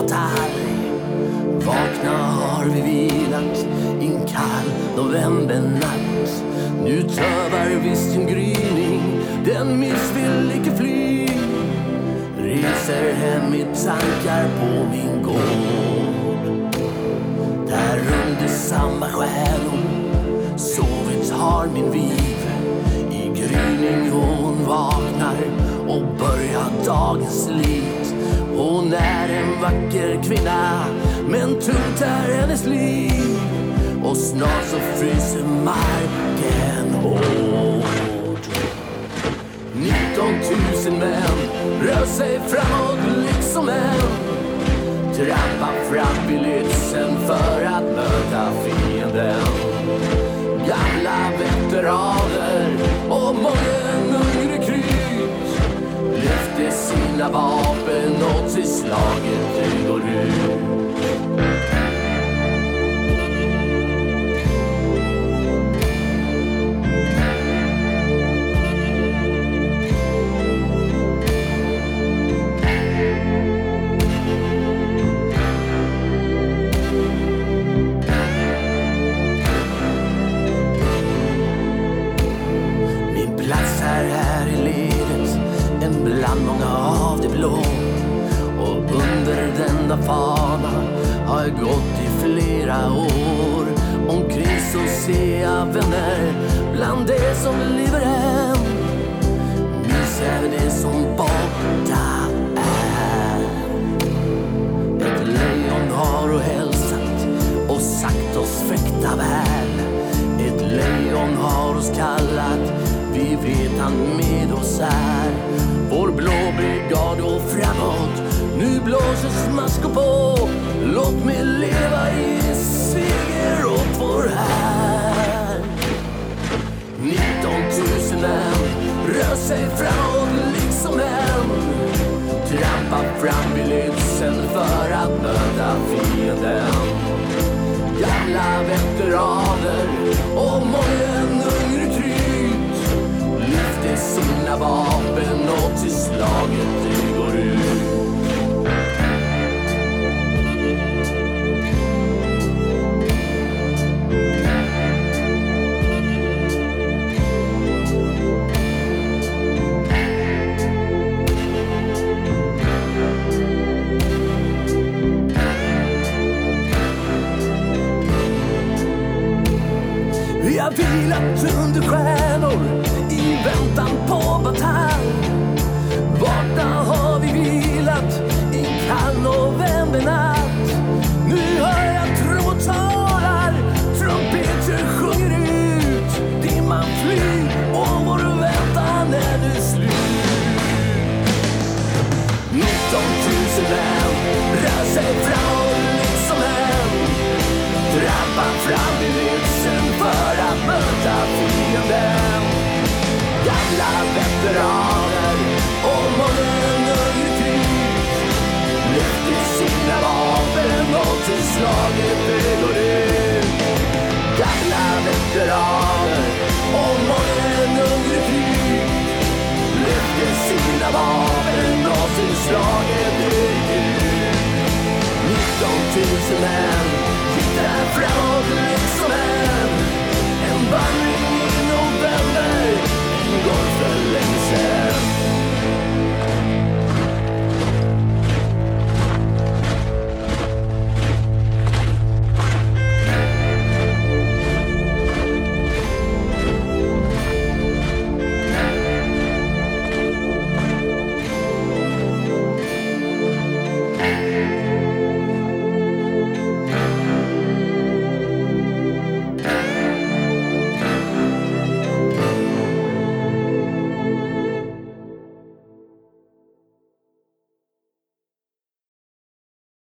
avatar Vakna har vi vilat i en kall novembernatt. Nu tövar visst sin gryning, den miss icke fly Reser hem i tankar på min gård. Där under samma stjärnor sovit har min viv I gryning hon vaknar och börjar dagens liv. Hon är en vacker kvinna, men tungt är hennes liv. Och snart så fryser marken hård. 19 000 män rör sig framåt liksom en Trampar fram i Lützen för att möta vapen åt sig slaget du går ut Det blå. Och under denna fana har jag gått i flera år. Omkring så ser jag vänner bland det som lever än. Minns även det som borta är. Ett lejon har och hälsat och sagt oss fäkta väl. Ett lejon har oss kallat, vi vet han med oss är. Blåser smaskor på. Låt mig leva i seger åt vår här. 19 000 män rör sig framåt liksom en Trampar fram vid Lützen för att möta fienden Gamla veteraner och mången ung kryt lyfter sina vapen och till slaget vila under stjärnor i väntan på batalj. Borta har vi vilat i kall novembernatt. Nu hör jag tråd talar, trumpeter sjunger ut. Dimman flyr och vår väntan är nu slut. 19 000 män rör sig fram som en trappa fram fienden Gamla veteraner och morgonen i krig Lyfter sina vapen och till slaget de går ut. Gamla veteraner och morgonen i krig Lyfter sina vapen och till slaget de går ut. 19 000 män tittar framåt